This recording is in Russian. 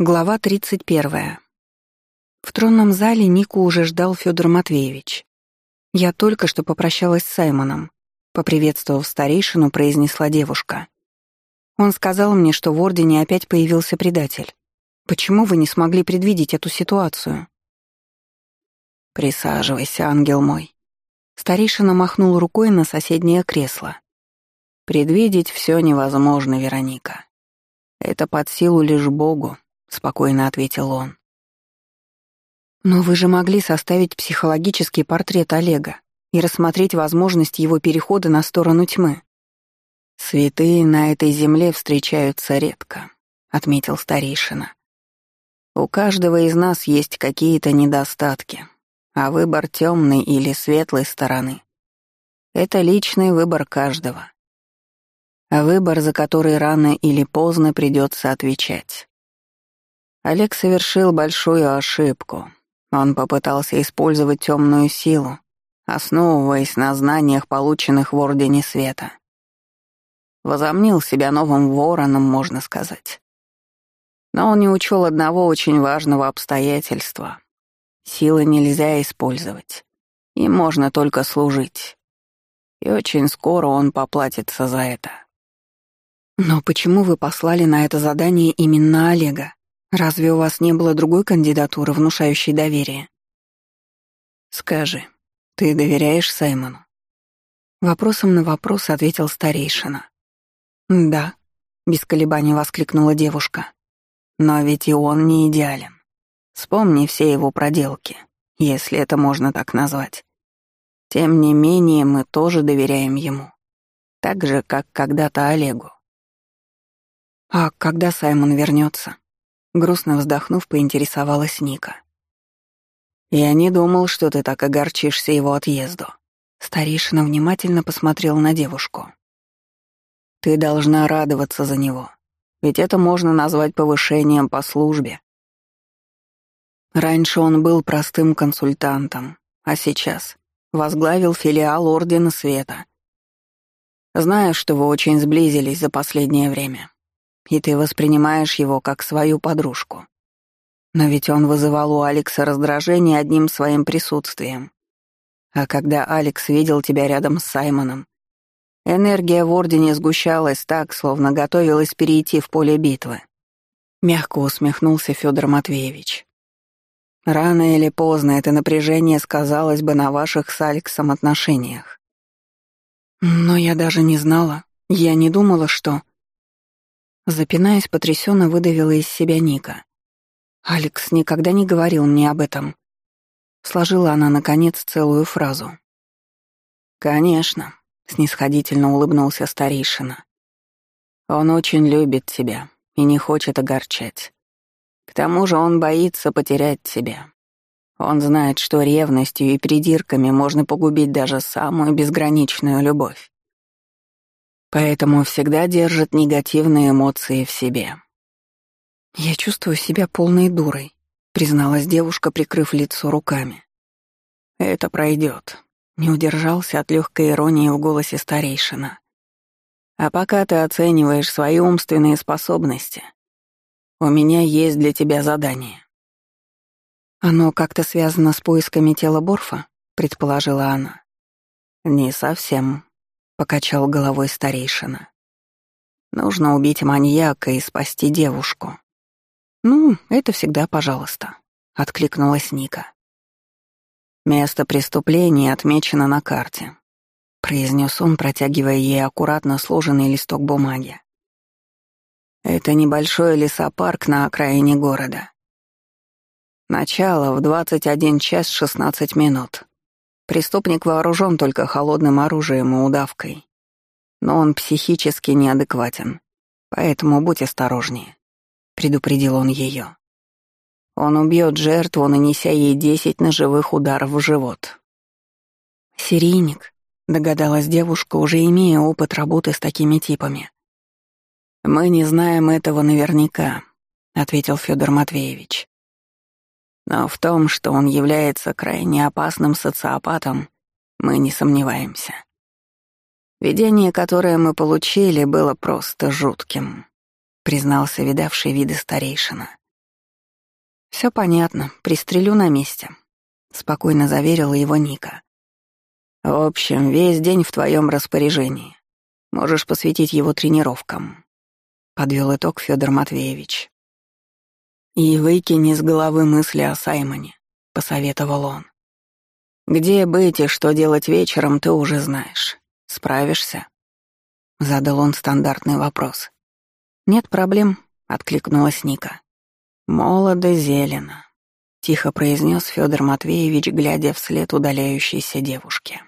Глава 31. В тронном зале Нику уже ждал Федор Матвеевич. Я только что попрощалась с Саймоном. Поприветствовав старейшину, произнесла девушка. Он сказал мне, что в Ордене опять появился предатель. Почему вы не смогли предвидеть эту ситуацию? «Присаживайся, ангел мой». Старейшина махнул рукой на соседнее кресло. «Предвидеть все невозможно, Вероника. Это под силу лишь Богу, спокойно ответил он. Но вы же могли составить психологический портрет Олега и рассмотреть возможность его перехода на сторону тьмы. Святые на этой земле встречаются редко, отметил старейшина. У каждого из нас есть какие-то недостатки, а выбор темной или светлой стороны — это личный выбор каждого. Выбор, за который рано или поздно придется отвечать. Олег совершил большую ошибку. Он попытался использовать темную силу, основываясь на знаниях, полученных в Ордене Света. Возомнил себя новым вороном, можно сказать. Но он не учел одного очень важного обстоятельства. Силы нельзя использовать. Им можно только служить. И очень скоро он поплатится за это. «Но почему вы послали на это задание именно Олега?» Разве у вас не было другой кандидатуры, внушающей доверие? Скажи, ты доверяешь Саймону? Вопросом на вопрос ответил старейшина. Да, без колебаний воскликнула девушка. Но ведь и он не идеален. Вспомни все его проделки, если это можно так назвать. Тем не менее, мы тоже доверяем ему. Так же, как когда-то Олегу. А когда Саймон вернется? Грустно вздохнув, поинтересовалась Ника. «Я не думал, что ты так огорчишься его отъезду». Старейшина внимательно посмотрел на девушку. «Ты должна радоваться за него, ведь это можно назвать повышением по службе. Раньше он был простым консультантом, а сейчас возглавил филиал Ордена Света. Знаю, что вы очень сблизились за последнее время и ты воспринимаешь его как свою подружку. Но ведь он вызывал у Алекса раздражение одним своим присутствием. А когда Алекс видел тебя рядом с Саймоном, энергия в Ордене сгущалась так, словно готовилась перейти в поле битвы. Мягко усмехнулся Федор Матвеевич. Рано или поздно это напряжение сказалось бы на ваших с Алексом отношениях. Но я даже не знала, я не думала, что... Запинаясь, потрясенно выдавила из себя Ника. «Алекс никогда не говорил мне об этом». Сложила она, наконец, целую фразу. «Конечно», — снисходительно улыбнулся старейшина. «Он очень любит тебя и не хочет огорчать. К тому же он боится потерять тебя. Он знает, что ревностью и придирками можно погубить даже самую безграничную любовь. Поэтому всегда держит негативные эмоции в себе. «Я чувствую себя полной дурой», — призналась девушка, прикрыв лицо руками. «Это пройдет», — не удержался от легкой иронии в голосе старейшина. «А пока ты оцениваешь свои умственные способности, у меня есть для тебя задание». «Оно как-то связано с поисками тела Борфа?» — предположила она. «Не совсем», — покачал головой старейшина. «Нужно убить маньяка и спасти девушку». «Ну, это всегда пожалуйста», — откликнулась Ника. «Место преступления отмечено на карте», — произнес он, протягивая ей аккуратно сложенный листок бумаги. «Это небольшой лесопарк на окраине города. Начало в 21 час 16 минут. Преступник вооружен только холодным оружием и удавкой. Но он психически неадекватен, поэтому будь осторожнее», — предупредил он ее. Он убьет жертву, нанеся ей десять ножевых ударов в живот. «Серийник», — догадалась девушка, уже имея опыт работы с такими типами. «Мы не знаем этого наверняка», — ответил Федор Матвеевич. Но в том, что он является крайне опасным социопатом, мы не сомневаемся. Видение, которое мы получили, было просто жутким, признался видавший виды старейшина. Все понятно, пристрелю на месте», — спокойно заверила его Ника. «В общем, весь день в твоем распоряжении. Можешь посвятить его тренировкам», — подвел итог Федор Матвеевич. «И выкини из головы мысли о Саймоне», — посоветовал он. «Где быть и что делать вечером, ты уже знаешь. Справишься?» Задал он стандартный вопрос. «Нет проблем», — откликнулась Ника. «Молодо зелено», — тихо произнес Федор Матвеевич, глядя вслед удаляющейся девушке.